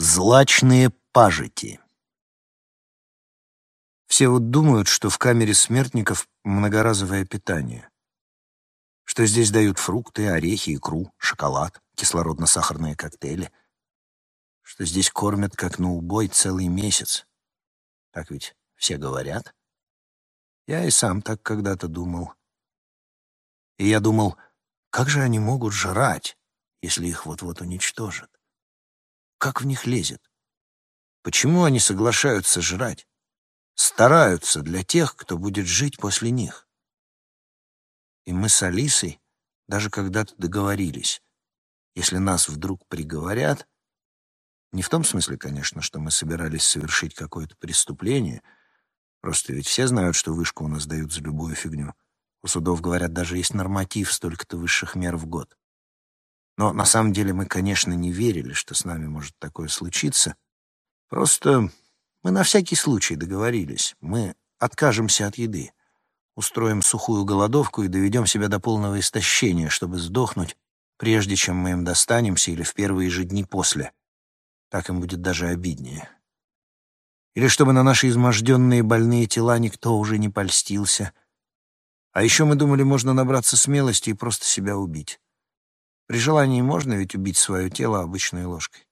Злачные пажити. Все вот думают, что в камере смертников многоразовое питание. Что здесь дают фрукты, орехи, икру, шоколад, кислородно-сахарные коктейли. Что здесь кормят как на убой целый месяц. Так ведь все говорят. Я и сам так когда-то думал. И я думал, как же они могут жрать, если их вот-вот уничтожат? Как в них лезет? Почему они соглашаются жрать? Стараются для тех, кто будет жить после них. И мы с Алисой даже когда-то договорились, если нас вдруг приговорят, не в том смысле, конечно, что мы собирались совершить какое-то преступление, просто ведь все знают, что вышку у нас дают за любую фигню. У судов, говорят, даже есть норматив столько-то высших мер в год. Но на самом деле мы, конечно, не верили, что с нами может такое случиться. Просто мы на всякий случай договорились. Мы откажемся от еды, устроим сухую голодовку и доведем себя до полного истощения, чтобы сдохнуть, прежде чем мы им достанемся или в первые же дни после. Так им будет даже обиднее. Или чтобы на наши изможденные больные тела никто уже не польстился. А еще мы думали, можно набраться смелости и просто себя убить. При желании можно ведь убить свое тело обычной ложкой.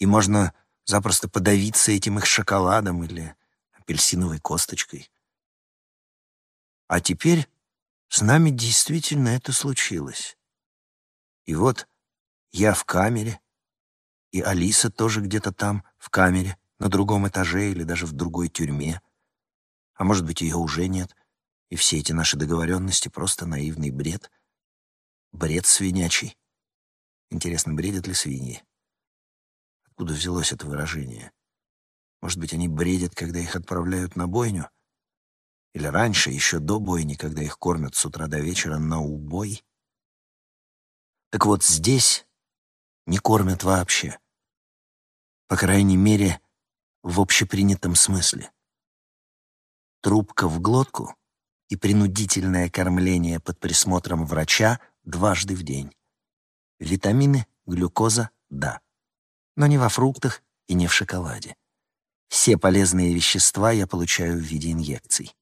И можно запросто подавиться этим их шоколадом или апельсиновой косточкой. А теперь с нами действительно это случилось. И вот я в камере, и Алиса тоже где-то там, в камере, на другом этаже или даже в другой тюрьме. А может быть, ее уже нет, и все эти наши договоренности — просто наивный бред — Бред свинячий. Интересно, бредят ли свиньи? Откуда взялось это выражение? Может быть, они бредят, когда их отправляют на бойню? Или раньше, еще до бойни, когда их кормят с утра до вечера на убой? Так вот, здесь не кормят вообще. По крайней мере, в общепринятом смысле. Трубка в глотку и принудительное кормление под присмотром врача дважды в день. Витамины, глюкоза — да. Но не во фруктах и не в шоколаде. Все полезные вещества я получаю в виде инъекций.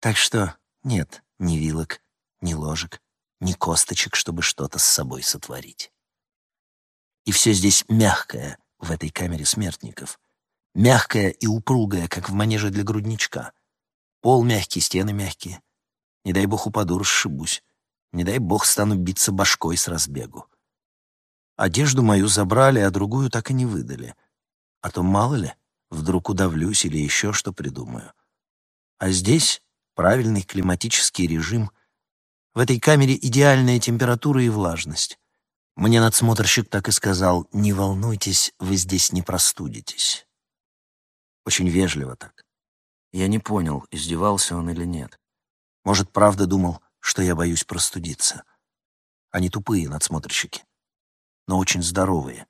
Так что нет ни вилок, ни ложек, ни косточек, чтобы что-то с собой сотворить. И все здесь мягкое в этой камере смертников. Мягкое и упругое, как в манеже для грудничка. Пол мягкий, стены мягкие. Не дай бог упаду, расшибусь. Не дай бог стану биться башкой с разбегу. Одежду мою забрали, а другую так и не выдали. А то, мало ли, вдруг удавлюсь или еще что придумаю. А здесь правильный климатический режим. В этой камере идеальная температура и влажность. Мне надсмотрщик так и сказал, «Не волнуйтесь, вы здесь не простудитесь». Очень вежливо так. Я не понял, издевался он или нет. Может, правда думал, что я боюсь простудиться. Они тупые надсмотрщики, но очень здоровые.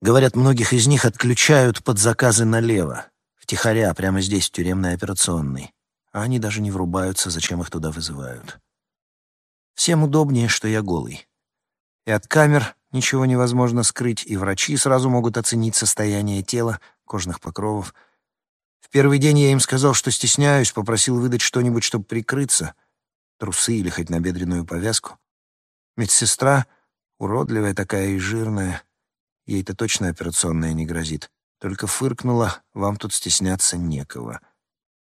Говорят, многих из них отключают под заказы налево, втихаря, прямо здесь, в тюремной операционной. А они даже не врубаются, зачем их туда вызывают. Всем удобнее, что я голый. И от камер ничего невозможно скрыть, и врачи сразу могут оценить состояние тела, кожных покровов. В первый день я им сказал, что стесняюсь, попросил выдать что-нибудь, чтобы прикрыться трусы или хоть набедренную повязку. Медсестра, уродливая такая и жирная, ей-то точно операционная не грозит, только фыркнула, вам тут стесняться некого.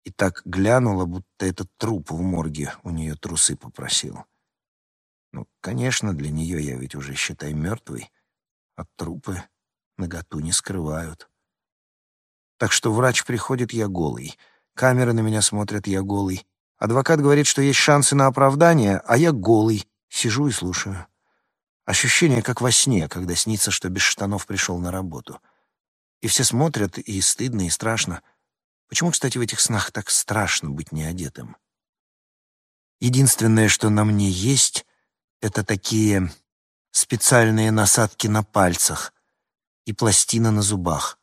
И так глянула, будто этот труп в морге у нее трусы попросил. Ну, конечно, для нее я ведь уже, считай, мертвый, а трупы наготу не скрывают. Так что врач приходит, я голый. Камеры на меня смотрят, я голый. Адвокат говорит, что есть шансы на оправдание, а я голый, сижу и слушаю. Ощущение, как во сне, когда снится, что без штанов пришел на работу. И все смотрят, и стыдно, и страшно. Почему, кстати, в этих снах так страшно быть неодетым? Единственное, что на мне есть, это такие специальные насадки на пальцах и пластина на зубах,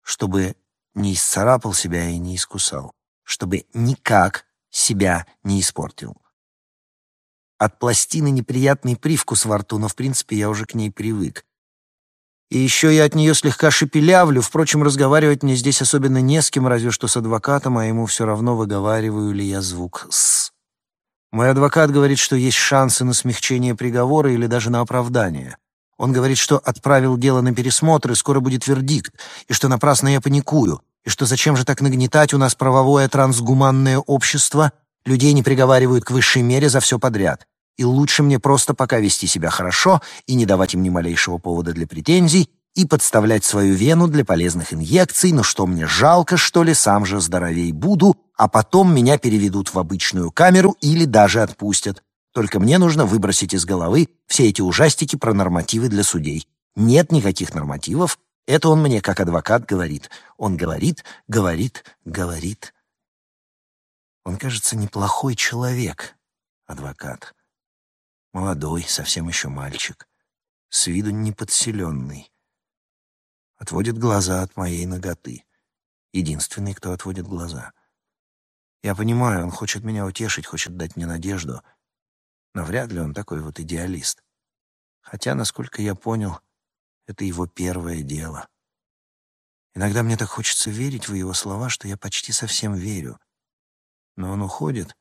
чтобы не исцарапал себя и не искусал, чтобы никак себя не испортил. От пластины неприятный привкус во рту, но в принципе я уже к ней привык. И еще я от нее слегка шепелявлю, впрочем, разговаривать мне здесь особенно не с кем, разве что с адвокатом, а ему все равно выговариваю ли я звук «с». Мой адвокат говорит, что есть шансы на смягчение приговора или даже на оправдание. Он говорит, что отправил дело на пересмотр, и скоро будет вердикт, и что напрасно я паникую, и что зачем же так нагнетать у нас правовое трансгуманное общество, людей не приговаривают к высшей мере за все подряд. И лучше мне просто пока вести себя хорошо и не давать им ни малейшего повода для претензий, и подставлять свою вену для полезных инъекций, но что мне жалко, что ли, сам же здоровей буду, а потом меня переведут в обычную камеру или даже отпустят. Только мне нужно выбросить из головы все эти ужастики про нормативы для судей. Нет никаких нормативов, это он мне как адвокат говорит. Он говорит, говорит, говорит. Он, кажется, неплохой человек, адвокат. Молодой, совсем еще мальчик. С виду неподселенный. Отводит глаза от моей ноготы. Единственный, кто отводит глаза. Я понимаю, он хочет меня утешить, хочет дать мне надежду. Но вряд ли он такой вот идеалист. Хотя, насколько я понял, это его первое дело. Иногда мне так хочется верить в его слова, что я почти совсем верю. Но он уходит,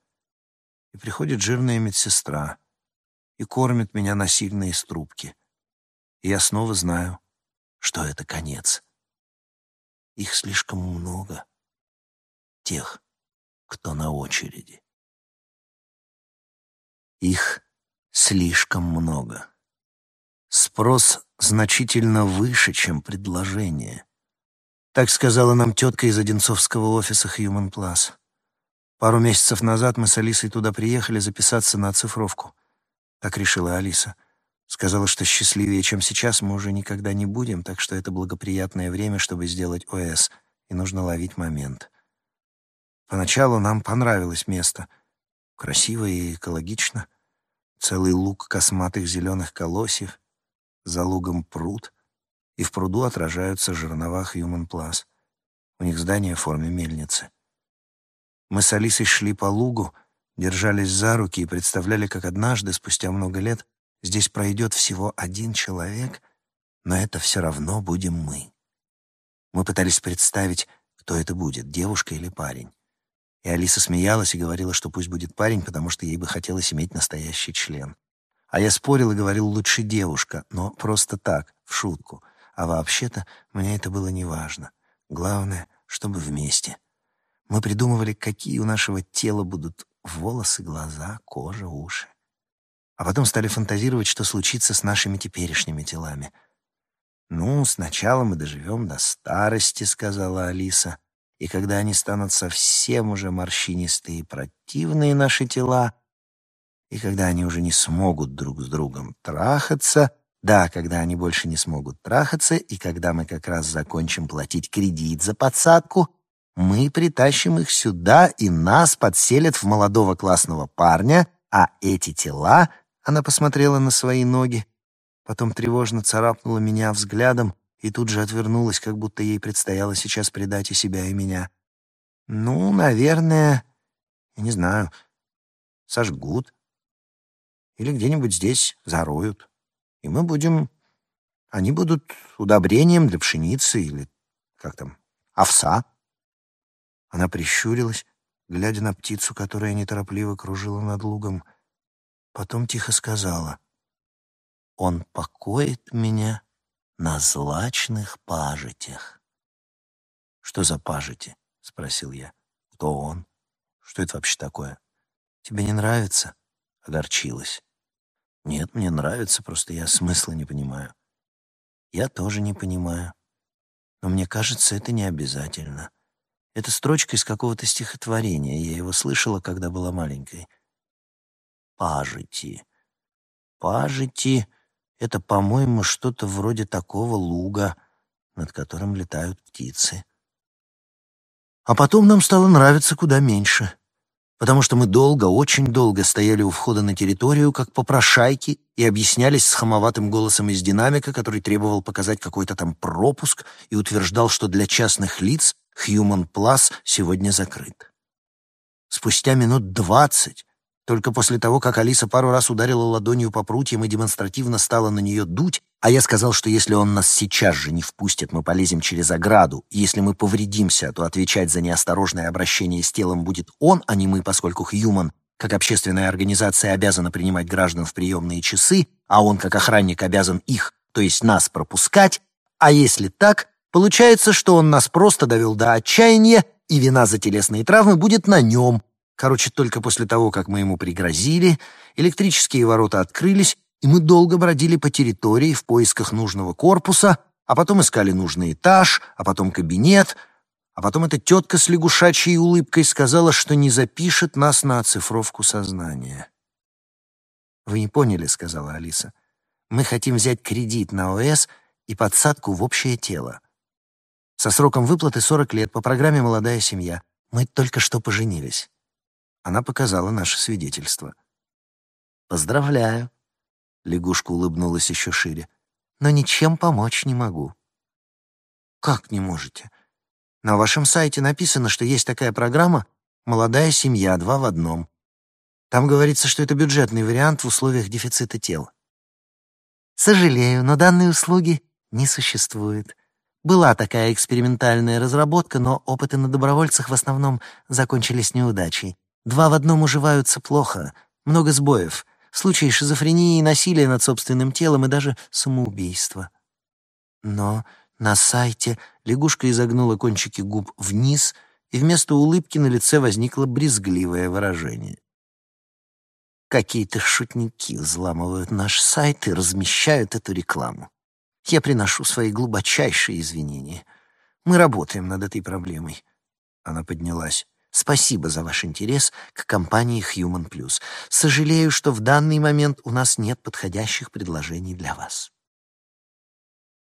и приходит жирная медсестра и кормит меня насильно из трубки. И я снова знаю, что это конец. Их слишком много. Тех, кто на очереди. Их слишком много. Спрос значительно выше, чем предложение. Так сказала нам тетка из Одинцовского офиса Human Plus. Пару месяцев назад мы с Алисой туда приехали записаться на оцифровку. Так решила Алиса. Сказала, что счастливее, чем сейчас, мы уже никогда не будем, так что это благоприятное время, чтобы сделать ОС, и нужно ловить момент. Поначалу нам понравилось место. Красиво и экологично. Целый луг косматых зеленых колосьев, за лугом пруд, и в пруду отражаются жернова Human Plus. У них здание в форме мельницы. Мы с Алисой шли по лугу, держались за руки и представляли, как однажды, спустя много лет, здесь пройдет всего один человек, но это все равно будем мы. Мы пытались представить, кто это будет, девушка или парень. И Алиса смеялась и говорила, что пусть будет парень, потому что ей бы хотелось иметь настоящий член. А я спорил и говорил, лучше девушка, но просто так, в шутку. А вообще-то мне это было неважно. Главное, чтобы вместе. Мы придумывали, какие у нашего тела будут волосы, глаза, кожа, уши. А потом стали фантазировать, что случится с нашими теперешними телами. «Ну, сначала мы доживем до старости», — сказала Алиса. «И когда они станут совсем уже морщинистые и противные наши тела, и когда они уже не смогут друг с другом трахаться, да, когда они больше не смогут трахаться, и когда мы как раз закончим платить кредит за подсадку, мы притащим их сюда, и нас подселят в молодого классного парня, а эти тела, она посмотрела на свои ноги, потом тревожно царапнула меня взглядом и тут же отвернулась, как будто ей предстояло сейчас предать и себя, и меня. Ну, наверное, я не знаю, сожгут, или где-нибудь здесь зароют. И мы будем... Они будут удобрением для пшеницы или, как там, овса. Она прищурилась, глядя на птицу, которая неторопливо кружила над лугом. Потом тихо сказала, «Он покоит меня на злачных пажитях». «Что за пажити?» — спросил я. «Кто он? Что это вообще такое? Тебе не нравится?» — огорчилась. Нет, мне нравится, просто я смысла не понимаю. Я тоже не понимаю. Но мне кажется, это не обязательно. Это строчка из какого-то стихотворения. Я его слышала, когда была маленькой. Пажити. Пажити — это, по-моему, что-то вроде такого луга, над которым летают птицы. А потом нам стало нравиться куда меньше потому что мы долго, очень долго стояли у входа на территорию, как попрошайки, и объяснялись с хамоватым голосом из динамика, который требовал показать какой-то там пропуск и утверждал, что для частных лиц Human Plus сегодня закрыт. Спустя минут двадцать, только после того, как Алиса пару раз ударила ладонью по прутьям и демонстративно стала на нее дуть, А я сказал, что если он нас сейчас же не впустит, мы полезем через ограду, если мы повредимся, то отвечать за неосторожное обращение с телом будет он, а не мы, поскольку Хьюман, как общественная организация, обязана принимать граждан в приемные часы, а он, как охранник, обязан их, то есть нас, пропускать. А если так, получается, что он нас просто довел до отчаяния, и вина за телесные травмы будет на нем. Короче, только после того, как мы ему пригрозили, электрические ворота открылись, и мы долго бродили по территории в поисках нужного корпуса, а потом искали нужный этаж, а потом кабинет, а потом эта тетка с лягушачьей улыбкой сказала, что не запишет нас на оцифровку сознания. «Вы не поняли», — сказала Алиса. «Мы хотим взять кредит на ОС и подсадку в общее тело. Со сроком выплаты 40 лет по программе «Молодая семья». Мы только что поженились». Она показала наше свидетельство. «Поздравляю», Лягушка улыбнулась еще шире. «Но ничем помочь не могу». «Как не можете? На вашем сайте написано, что есть такая программа «Молодая семья, два в одном». Там говорится, что это бюджетный вариант в условиях дефицита тел. Сожалею, но данной услуги не существует. Была такая экспериментальная разработка, но опыты на добровольцах в основном закончились неудачей. Два в одном уживаются плохо, много сбоев случаи шизофрении, насилия над собственным телом и даже самоубийства. Но на сайте лягушка изогнула кончики губ вниз, и вместо улыбки на лице возникло брезгливое выражение. Какие-то шутники взламывают наш сайт и размещают эту рекламу. Я приношу свои глубочайшие извинения. Мы работаем над этой проблемой. Она поднялась. Спасибо за ваш интерес к компании Human Plus. Сожалею, что в данный момент у нас нет подходящих предложений для вас.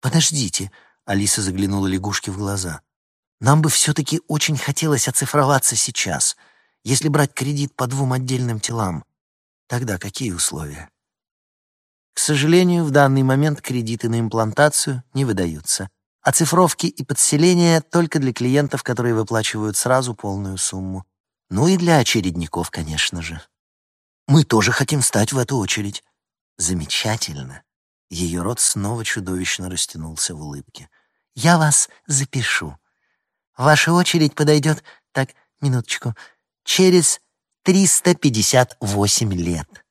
Подождите, Алиса заглянула лягушке в глаза. Нам бы все-таки очень хотелось оцифроваться сейчас. Если брать кредит по двум отдельным телам, тогда какие условия? К сожалению, в данный момент кредиты на имплантацию не выдаются. Оцифровки и подселения только для клиентов, которые выплачивают сразу полную сумму. Ну и для очередников, конечно же. Мы тоже хотим встать в эту очередь. Замечательно. Ее рот снова чудовищно растянулся в улыбке. Я вас запишу. Ваша очередь подойдет, так, минуточку, через 358 лет.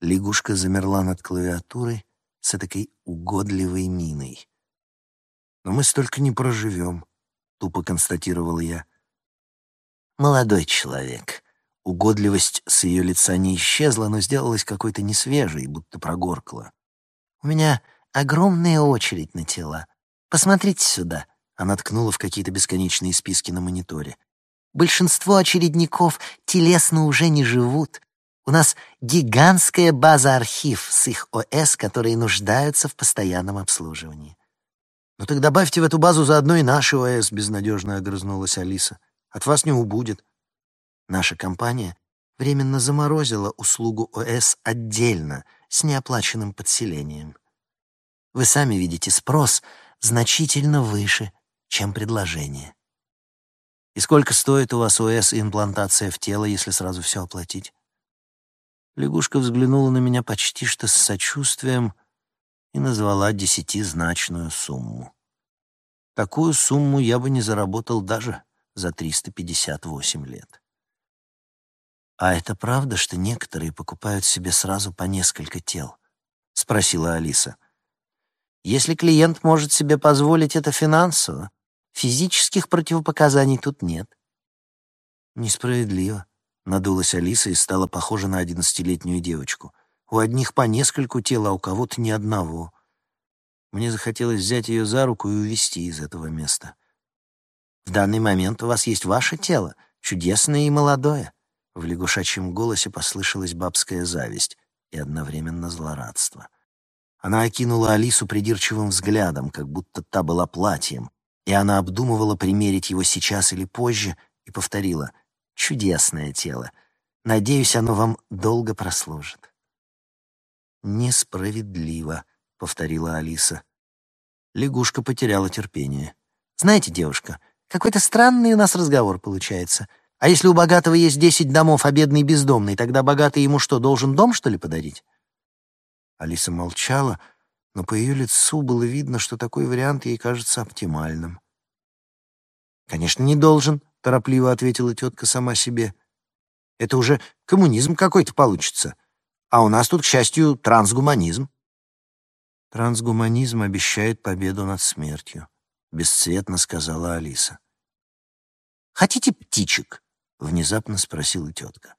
Лягушка замерла над клавиатурой с такой угодливой миной. Но мы столько не проживем, — тупо констатировал я. Молодой человек. Угодливость с ее лица не исчезла, но сделалась какой-то несвежей, будто прогоркла. У меня огромная очередь на тела. Посмотрите сюда. Она ткнула в какие-то бесконечные списки на мониторе. Большинство очередников телесно уже не живут. У нас гигантская база-архив с их ОС, которые нуждаются в постоянном обслуживании. «Ну так добавьте в эту базу заодно и наши ОС», — безнадежно огрызнулась Алиса. «От вас не убудет». Наша компания временно заморозила услугу ОС отдельно, с неоплаченным подселением. Вы сами видите, спрос значительно выше, чем предложение. И сколько стоит у вас ОС и имплантация в тело, если сразу все оплатить? Лягушка взглянула на меня почти что с сочувствием, и назвала десятизначную сумму. Такую сумму я бы не заработал даже за 358 лет. «А это правда, что некоторые покупают себе сразу по несколько тел?» — спросила Алиса. «Если клиент может себе позволить это финансово, физических противопоказаний тут нет». «Несправедливо», — надулась Алиса и стала похожа на одиннадцатилетнюю девочку — у одних по нескольку тел, а у кого-то ни одного. Мне захотелось взять ее за руку и увести из этого места. «В данный момент у вас есть ваше тело, чудесное и молодое». В лягушачьем голосе послышалась бабская зависть и одновременно злорадство. Она окинула Алису придирчивым взглядом, как будто та была платьем, и она обдумывала примерить его сейчас или позже, и повторила «Чудесное тело. Надеюсь, оно вам долго прослужит». «Несправедливо», — повторила Алиса. Лягушка потеряла терпение. «Знаете, девушка, какой-то странный у нас разговор получается. А если у богатого есть десять домов, а бедный бездомный, тогда богатый ему что, должен дом, что ли, подарить?» Алиса молчала, но по ее лицу было видно, что такой вариант ей кажется оптимальным. «Конечно, не должен», — торопливо ответила тетка сама себе. «Это уже коммунизм какой-то получится. А у нас тут, к счастью, трансгуманизм». «Трансгуманизм обещает победу над смертью», — бесцветно сказала Алиса. «Хотите птичек?» — внезапно спросила тетка.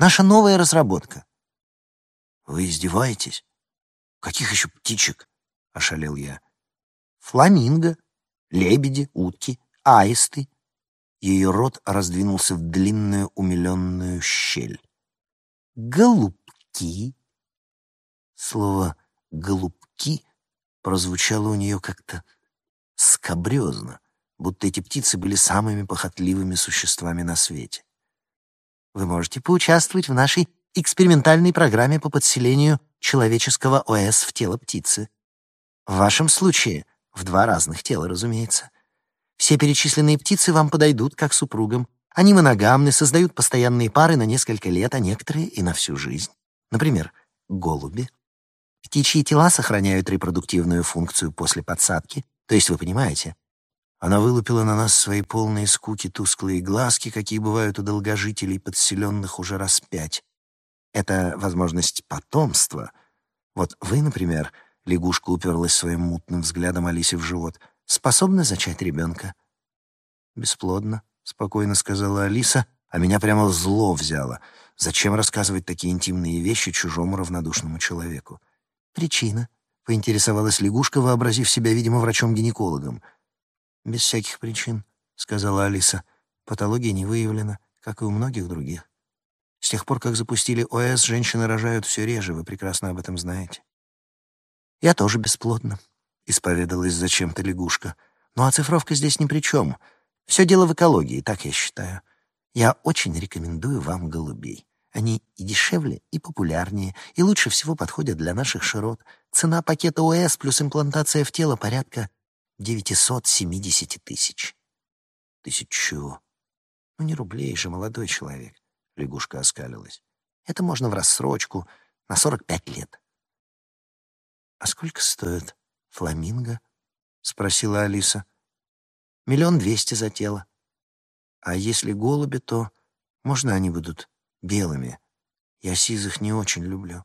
«Наша новая разработка». «Вы издеваетесь? Каких еще птичек?» — ошалел я. «Фламинго, лебеди, утки, аисты». Ее рот раздвинулся в длинную умиленную щель. «Голубки». Слово «голубки» прозвучало у нее как-то скобрезно, будто эти птицы были самыми похотливыми существами на свете. Вы можете поучаствовать в нашей экспериментальной программе по подселению человеческого ОС в тело птицы. В вашем случае в два разных тела, разумеется. Все перечисленные птицы вам подойдут как супругам. Они моногамны, создают постоянные пары на несколько лет, а некоторые и на всю жизнь. Например, голуби. Птичьи тела сохраняют репродуктивную функцию после подсадки, то есть вы понимаете. Она вылупила на нас свои полные скуки тусклые глазки, какие бывают у долгожителей, подселенных уже раз пять. Это возможность потомства. Вот вы, например, лягушка уперлась своим мутным взглядом Алисе в живот, способны зачать ребенка? Бесплодно, спокойно сказала Алиса, а меня прямо зло взяло. Зачем рассказывать такие интимные вещи чужому равнодушному человеку? Причина, поинтересовалась лягушка, вообразив себя, видимо, врачом-гинекологом. Без всяких причин, сказала Алиса. Патология не выявлена, как и у многих других. С тех пор, как запустили ОС, женщины рожают все реже, вы прекрасно об этом знаете. «Я тоже бесплодна», — исповедалась зачем-то лягушка. «Ну, оцифровка здесь ни при чем. Все дело в экологии, так я считаю. Я очень рекомендую вам голубей. Они и дешевле, и популярнее, и лучше всего подходят для наших широт. Цена пакета ОС плюс имплантация в тело порядка 970 тысяч». «Тысяч чего?» «Ну, не рублей же, молодой человек. Лягушка оскалилась. «Это можно в рассрочку, на сорок пять лет». «А сколько стоит фламинго?» — спросила Алиса. «Миллион двести за тело. А если голуби, то можно они будут белыми. Я сизых не очень люблю».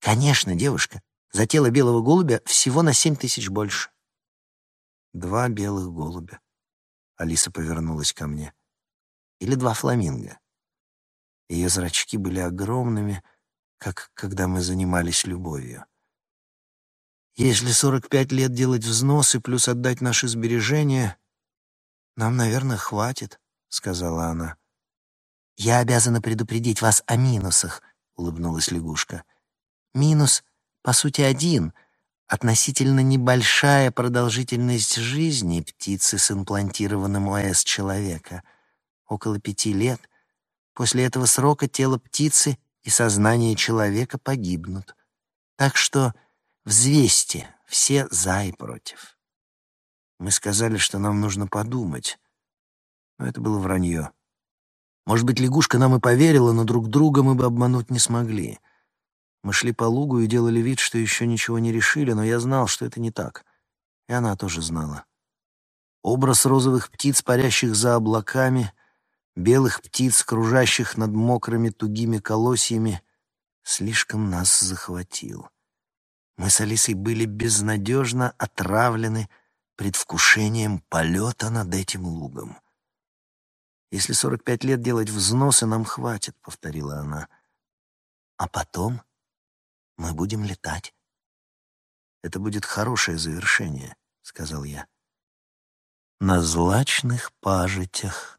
«Конечно, девушка. За тело белого голубя всего на семь тысяч больше». «Два белых голубя». Алиса повернулась ко мне. «Или два фламинго». Ее зрачки были огромными, как когда мы занимались любовью. Если сорок пять лет делать взносы плюс отдать наши сбережения, нам, наверное, хватит, — сказала она. «Я обязана предупредить вас о минусах», — улыбнулась лягушка. «Минус, по сути, один — относительно небольшая продолжительность жизни птицы с имплантированным ОС человека. Около пяти лет — После этого срока тело птицы и сознание человека погибнут. Так что взвесьте все за и против. Мы сказали, что нам нужно подумать. Но это было вранье. Может быть, лягушка нам и поверила, но друг друга мы бы обмануть не смогли. Мы шли по лугу и делали вид, что еще ничего не решили, но я знал, что это не так. И она тоже знала. Образ розовых птиц, парящих за облаками, белых птиц, кружащих над мокрыми тугими колосьями, слишком нас захватил. Мы с Алисой были безнадежно отравлены предвкушением полета над этим лугом. «Если сорок пять лет делать взносы, нам хватит», — повторила она. «А потом мы будем летать». «Это будет хорошее завершение», — сказал я. «На злачных пажитях»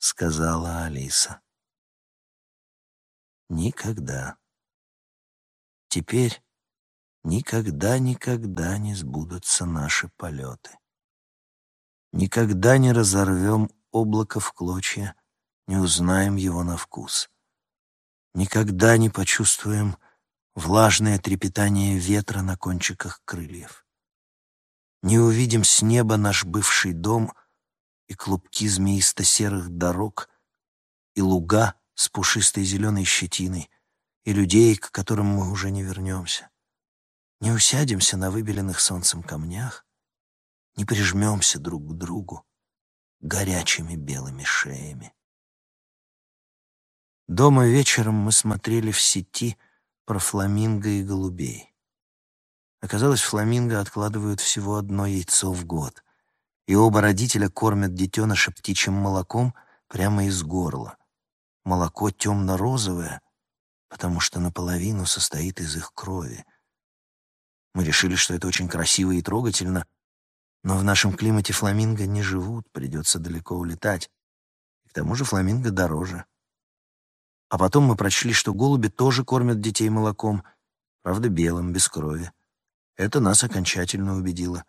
сказала Алиса. Никогда. Теперь никогда-никогда не сбудутся наши полеты. Никогда не разорвем облако в клочья, не узнаем его на вкус. Никогда не почувствуем влажное трепетание ветра на кончиках крыльев. Не увидим с неба наш бывший дом — и клубки змеисто-серых дорог, и луга с пушистой зеленой щетиной, и людей, к которым мы уже не вернемся. не усядемся на выбеленных солнцем камнях, не прижмемся друг к другу горячими белыми шеями. Дома вечером мы смотрели в сети про фламинго и голубей. Оказалось, фламинго откладывают всего одно яйцо в год, и оба родителя кормят детеныша птичьим молоком прямо из горла. Молоко темно-розовое, потому что наполовину состоит из их крови. Мы решили, что это очень красиво и трогательно, но в нашем климате фламинго не живут, придется далеко улетать. И к тому же фламинго дороже. А потом мы прочли, что голуби тоже кормят детей молоком, правда, белым, без крови. Это нас окончательно убедило.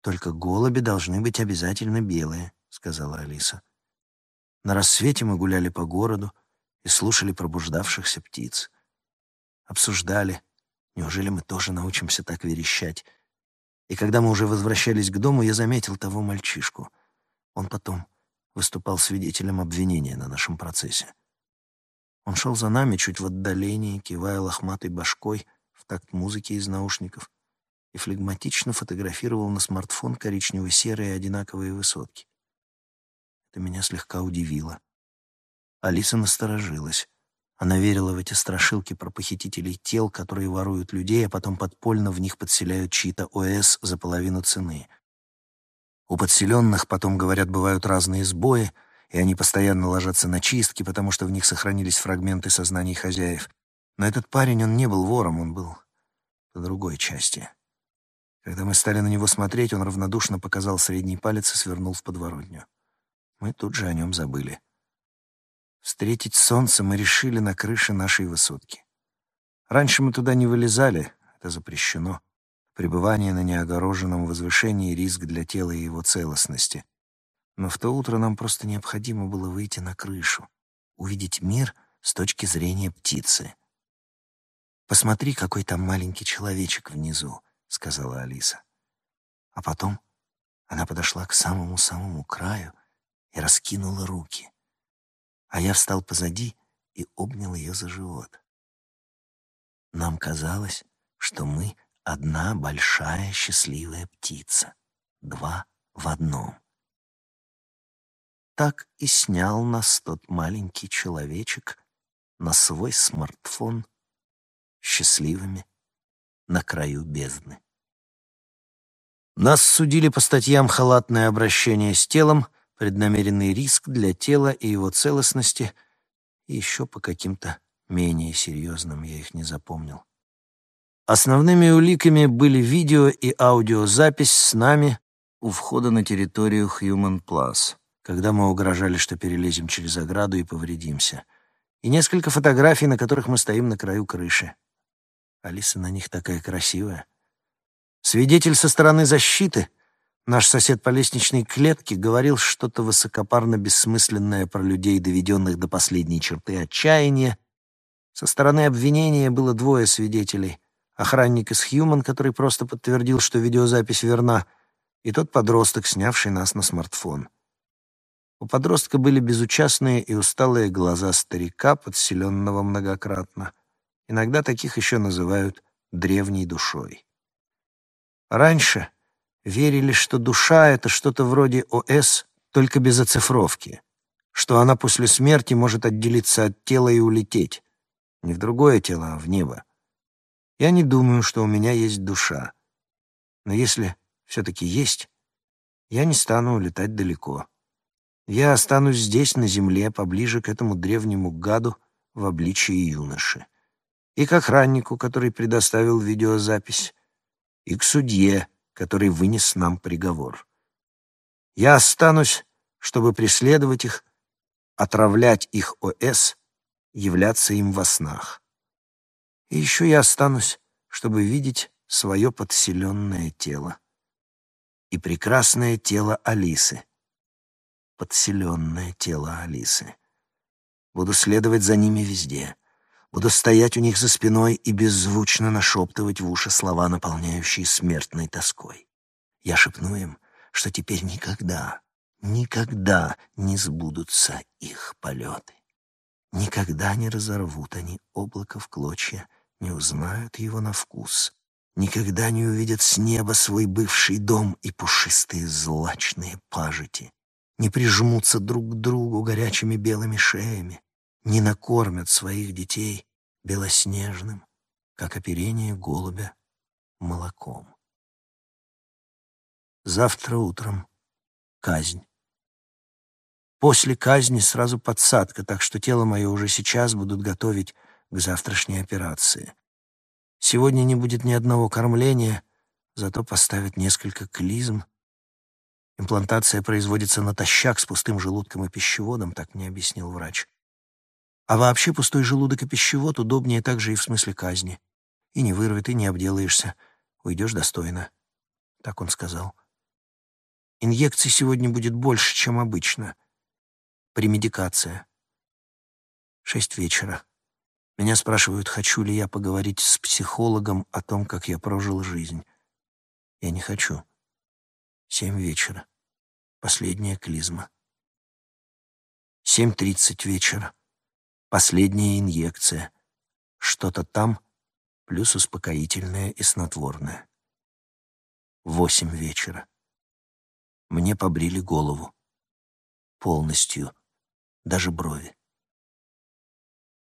«Только голуби должны быть обязательно белые», — сказала Алиса. На рассвете мы гуляли по городу и слушали пробуждавшихся птиц. Обсуждали, неужели мы тоже научимся так верещать, и когда мы уже возвращались к дому, я заметил того мальчишку. Он потом выступал свидетелем обвинения на нашем процессе. Он шел за нами чуть в отдалении, кивая лохматой башкой в такт музыки из наушников и флегматично фотографировал на смартфон коричнево-серые одинаковые высотки. Это меня слегка удивило. Алиса насторожилась. Она верила в эти страшилки про похитителей тел, которые воруют людей, а потом подпольно в них подселяют чьи-то ОС за половину цены. У подселенных, потом, говорят, бывают разные сбои, и они постоянно ложатся на чистки, потому что в них сохранились фрагменты сознаний хозяев. Но этот парень, он не был вором, он был по другой части. Когда мы стали на него смотреть, он равнодушно показал средний палец и свернул в подворотню. Мы тут же о нем забыли. Встретить солнце мы решили на крыше нашей высотки. Раньше мы туда не вылезали, это запрещено. Пребывание на неогороженном возвышении — риск для тела и его целостности. Но в то утро нам просто необходимо было выйти на крышу, увидеть мир с точки зрения птицы. «Посмотри, какой там маленький человечек внизу», — сказала Алиса. А потом она подошла к самому-самому краю и раскинула руки а я встал позади и обнял ее за живот. Нам казалось, что мы одна большая счастливая птица, два в одном. Так и снял нас тот маленький человечек на свой смартфон счастливыми на краю бездны. Нас судили по статьям «Халатное обращение с телом», преднамеренный риск для тела и его целостности, и еще по каким-то менее серьезным я их не запомнил. Основными уликами были видео и аудиозапись с нами у входа на территорию Human Plus, когда мы угрожали, что перелезем через ограду и повредимся, и несколько фотографий, на которых мы стоим на краю крыши. Алиса на них такая красивая. Свидетель со стороны защиты — Наш сосед по лестничной клетке говорил что-то высокопарно бессмысленное про людей, доведенных до последней черты отчаяния. Со стороны обвинения было двое свидетелей. Охранник из Хьюман, который просто подтвердил, что видеозапись верна, и тот подросток, снявший нас на смартфон. У подростка были безучастные и усталые глаза старика, подселенного многократно. Иногда таких еще называют древней душой. Раньше верили, что душа — это что-то вроде ОС, только без оцифровки, что она после смерти может отделиться от тела и улететь. Не в другое тело, а в небо. Я не думаю, что у меня есть душа. Но если все-таки есть, я не стану улетать далеко. Я останусь здесь, на земле, поближе к этому древнему гаду в обличии юноши. И к охраннику, который предоставил видеозапись, и к судье, который вынес нам приговор. Я останусь, чтобы преследовать их, отравлять их ОС, являться им во снах. И еще я останусь, чтобы видеть свое подселенное тело и прекрасное тело Алисы, подселенное тело Алисы. Буду следовать за ними везде. Буду стоять у них за спиной и беззвучно нашептывать в уши слова, наполняющие смертной тоской. Я шепну им, что теперь никогда, никогда не сбудутся их полеты. Никогда не разорвут они облако в клочья, не узнают его на вкус, никогда не увидят с неба свой бывший дом и пушистые злачные пажити, не прижмутся друг к другу горячими белыми шеями, не накормят своих детей белоснежным, как оперение голубя, молоком. Завтра утром казнь. После казни сразу подсадка, так что тело мое уже сейчас будут готовить к завтрашней операции. Сегодня не будет ни одного кормления, зато поставят несколько клизм. Имплантация производится натощак с пустым желудком и пищеводом, так мне объяснил врач. А вообще пустой желудок и пищевод удобнее также и в смысле казни. И не вырвет, и не обделаешься. Уйдешь достойно. Так он сказал. Инъекций сегодня будет больше, чем обычно. Премедикация. Шесть вечера. Меня спрашивают, хочу ли я поговорить с психологом о том, как я прожил жизнь. Я не хочу. Семь вечера. Последняя клизма. Семь тридцать вечера. Последняя инъекция. Что-то там, плюс успокоительное и снотворное. Восемь вечера. Мне побрили голову. Полностью. Даже брови.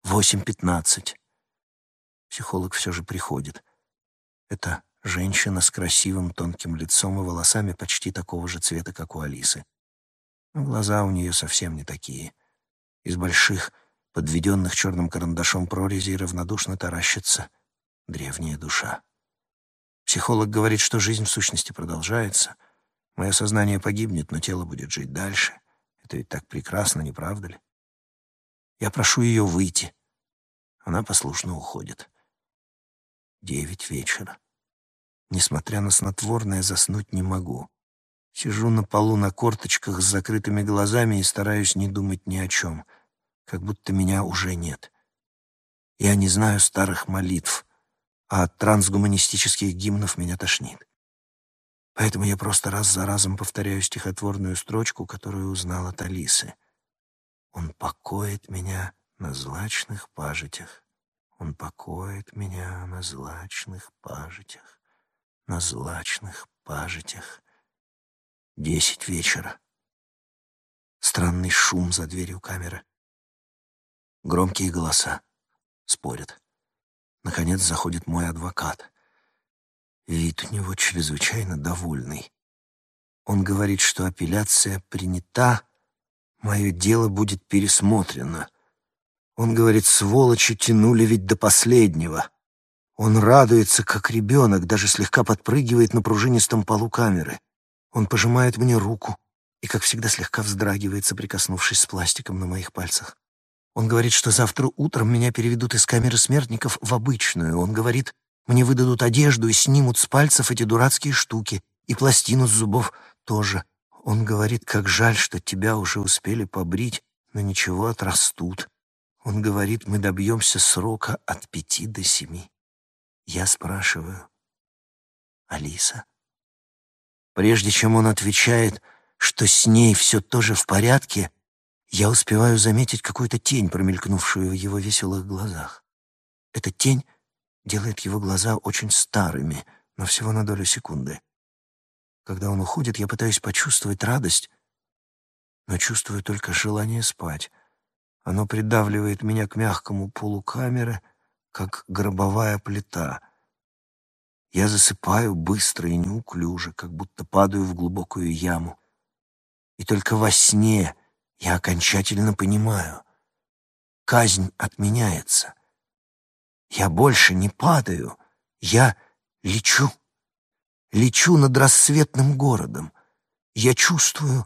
Восемь пятнадцать. Психолог все же приходит. Это женщина с красивым тонким лицом и волосами почти такого же цвета, как у Алисы. Но глаза у нее совсем не такие. Из больших, подведенных черным карандашом прорезей равнодушно таращится древняя душа. Психолог говорит, что жизнь в сущности продолжается. Мое сознание погибнет, но тело будет жить дальше. Это ведь так прекрасно, не правда ли? Я прошу ее выйти. Она послушно уходит. Девять вечера. Несмотря на снотворное, заснуть не могу. Сижу на полу на корточках с закрытыми глазами и стараюсь не думать ни о чем, как будто меня уже нет. Я не знаю старых молитв, а от трансгуманистических гимнов меня тошнит. Поэтому я просто раз за разом повторяю стихотворную строчку, которую узнал от Алисы — он покоит меня на злачных пажитях. Он покоит меня на злачных пажитях, на злачных пажитях. Десять вечера. Странный шум за дверью камеры. Громкие голоса. Спорят. Наконец заходит мой адвокат. Вид у него чрезвычайно довольный. Он говорит, что апелляция принята, Мое дело будет пересмотрено. Он говорит, сволочи тянули ведь до последнего. Он радуется, как ребенок, даже слегка подпрыгивает на пружинистом полу камеры. Он пожимает мне руку и, как всегда, слегка вздрагивает, соприкоснувшись с пластиком на моих пальцах. Он говорит, что завтра утром меня переведут из камеры смертников в обычную. Он говорит, мне выдадут одежду и снимут с пальцев эти дурацкие штуки, и пластину с зубов тоже. Он говорит, как жаль, что тебя уже успели побрить, но ничего, отрастут. Он говорит, мы добьемся срока от пяти до семи. Я спрашиваю, Алиса? Прежде чем он отвечает, что с ней все тоже в порядке, я успеваю заметить какую-то тень, промелькнувшую в его веселых глазах. Эта тень делает его глаза очень старыми, но всего на долю секунды. Когда он уходит, я пытаюсь почувствовать радость, но чувствую только желание спать. Оно придавливает меня к мягкому полу камеры, как гробовая плита. Я засыпаю быстро и неуклюже, как будто падаю в глубокую яму. И только во сне я окончательно понимаю — казнь отменяется. Я больше не падаю, я лечу лечу над рассветным городом. Я чувствую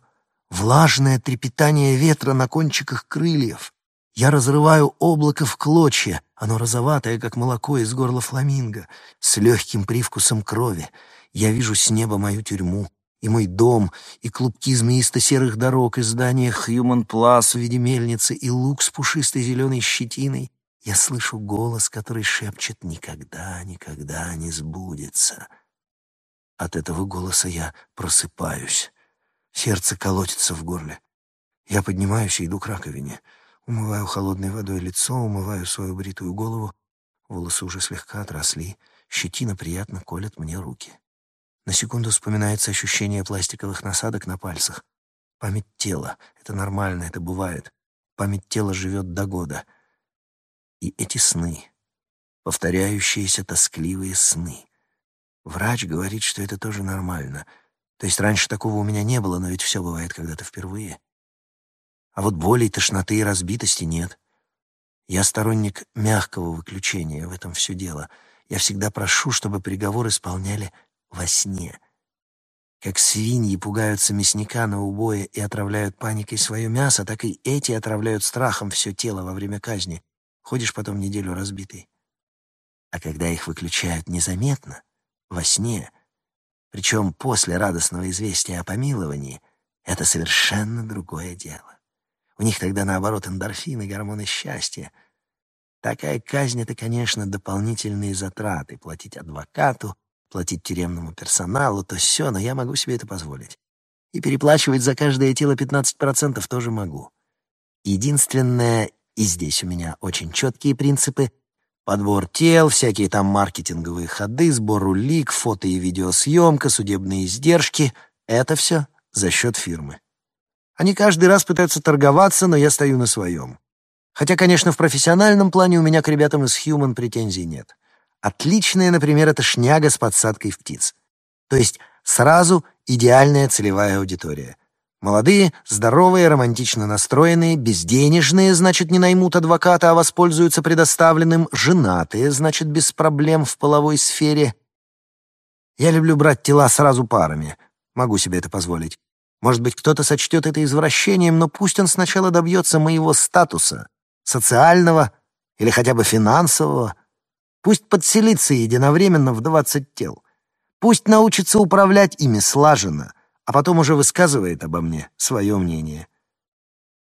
влажное трепетание ветра на кончиках крыльев. Я разрываю облако в клочья, оно розоватое, как молоко из горла фламинго, с легким привкусом крови. Я вижу с неба мою тюрьму, и мой дом, и клубки змеисто-серых дорог, и здание Хьюман Плас в виде мельницы, и лук с пушистой зеленой щетиной. Я слышу голос, который шепчет «Никогда, никогда не сбудется». От этого голоса я просыпаюсь. Сердце колотится в горле. Я поднимаюсь и иду к раковине. Умываю холодной водой лицо, умываю свою бритую голову. Волосы уже слегка отросли. Щетина приятно колет мне руки. На секунду вспоминается ощущение пластиковых насадок на пальцах. Память тела. Это нормально, это бывает. Память тела живет до года. И эти сны. Повторяющиеся тоскливые сны. Врач говорит, что это тоже нормально. То есть раньше такого у меня не было, но ведь все бывает когда-то впервые. А вот боли, тошноты и разбитости нет. Я сторонник мягкого выключения, в этом все дело. Я всегда прошу, чтобы приговор исполняли во сне. Как свиньи пугаются мясника на убое и отравляют паникой свое мясо, так и эти отравляют страхом все тело во время казни. Ходишь потом неделю разбитый. А когда их выключают незаметно, во сне, причем после радостного известия о помиловании, это совершенно другое дело. У них тогда, наоборот, эндорфины, гормоны счастья. Такая казнь — это, конечно, дополнительные затраты. Платить адвокату, платить тюремному персоналу, то все, но я могу себе это позволить. И переплачивать за каждое тело 15% тоже могу. Единственное, и здесь у меня очень четкие принципы, подбор тел, всякие там маркетинговые ходы, сбор улик, фото и видеосъемка, судебные издержки — это все за счет фирмы. Они каждый раз пытаются торговаться, но я стою на своем. Хотя, конечно, в профессиональном плане у меня к ребятам из Human претензий нет. Отличная, например, это шняга с подсадкой в птиц. То есть сразу идеальная целевая аудитория. Молодые, здоровые, романтично настроенные, безденежные, значит, не наймут адвоката, а воспользуются предоставленным, женатые, значит, без проблем в половой сфере. Я люблю брать тела сразу парами. Могу себе это позволить. Может быть, кто-то сочтет это извращением, но пусть он сначала добьется моего статуса, социального или хотя бы финансового. Пусть подселится единовременно в двадцать тел. Пусть научится управлять ими слаженно, а потом уже высказывает обо мне свое мнение.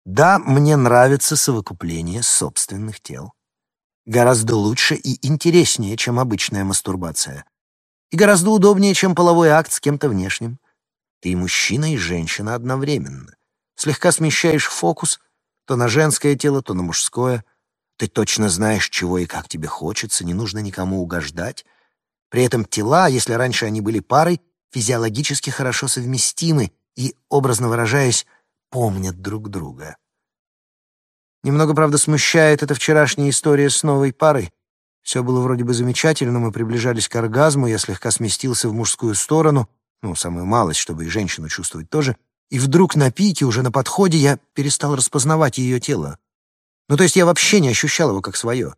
Да, мне нравится совокупление собственных тел. Гораздо лучше и интереснее, чем обычная мастурбация. И гораздо удобнее, чем половой акт с кем-то внешним. Ты и мужчина, и женщина одновременно. Слегка смещаешь фокус то на женское тело, то на мужское. Ты точно знаешь, чего и как тебе хочется, не нужно никому угождать. При этом тела, если раньше они были парой, физиологически хорошо совместимы и, образно выражаясь, помнят друг друга. Немного, правда, смущает эта вчерашняя история с новой парой. Все было вроде бы замечательно, мы приближались к оргазму, я слегка сместился в мужскую сторону, ну, самую малость, чтобы и женщину чувствовать тоже, и вдруг на пике, уже на подходе, я перестал распознавать ее тело. Ну, то есть я вообще не ощущал его как свое,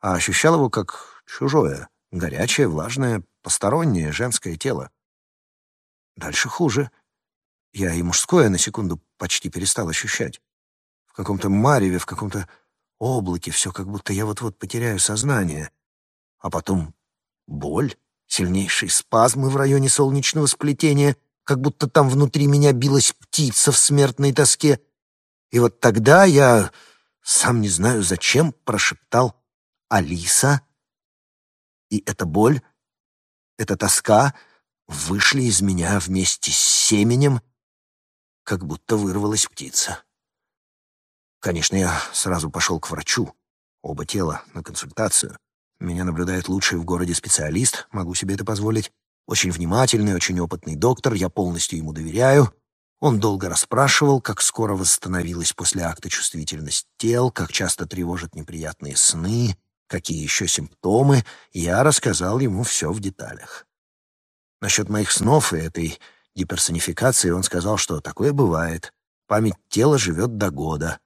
а ощущал его как чужое, горячее, влажное, постороннее женское тело. Дальше хуже. Я и мужское на секунду почти перестал ощущать. В каком-то мареве, в каком-то облаке все, как будто я вот-вот потеряю сознание. А потом боль. Сильнейшие спазмы в районе солнечного сплетения, как будто там внутри меня билась птица в смертной тоске. И вот тогда я, сам не знаю зачем, прошептал «Алиса». И эта боль, эта тоска вышли из меня вместе с семенем, как будто вырвалась птица. Конечно, я сразу пошел к врачу, оба тела, на консультацию. Меня наблюдает лучший в городе специалист, могу себе это позволить. Очень внимательный, очень опытный доктор, я полностью ему доверяю. Он долго расспрашивал, как скоро восстановилась после акта чувствительность тел, как часто тревожат неприятные сны, какие еще симптомы. Я рассказал ему все в деталях. Насчет моих снов и этой деперсонификации он сказал, что такое бывает. Память тела живет до года.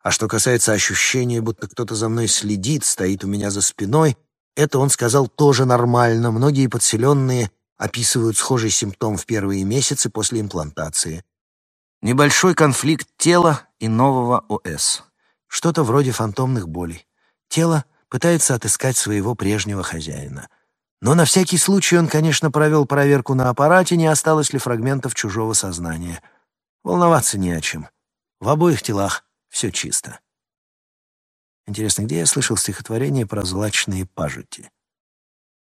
А что касается ощущения, будто кто-то за мной следит, стоит у меня за спиной, это он сказал тоже нормально. Многие подселенные описывают схожий симптом в первые месяцы после имплантации. Небольшой конфликт тела и нового ОС. Что-то вроде фантомных болей. Тело пытается отыскать своего прежнего хозяина. Но на всякий случай он, конечно, провел проверку на аппарате, не осталось ли фрагментов чужого сознания. Волноваться не о чем. В обоих телах все чисто. Интересно, где я слышал стихотворение про злачные пажити?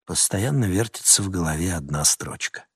Постоянно вертится в голове одна строчка.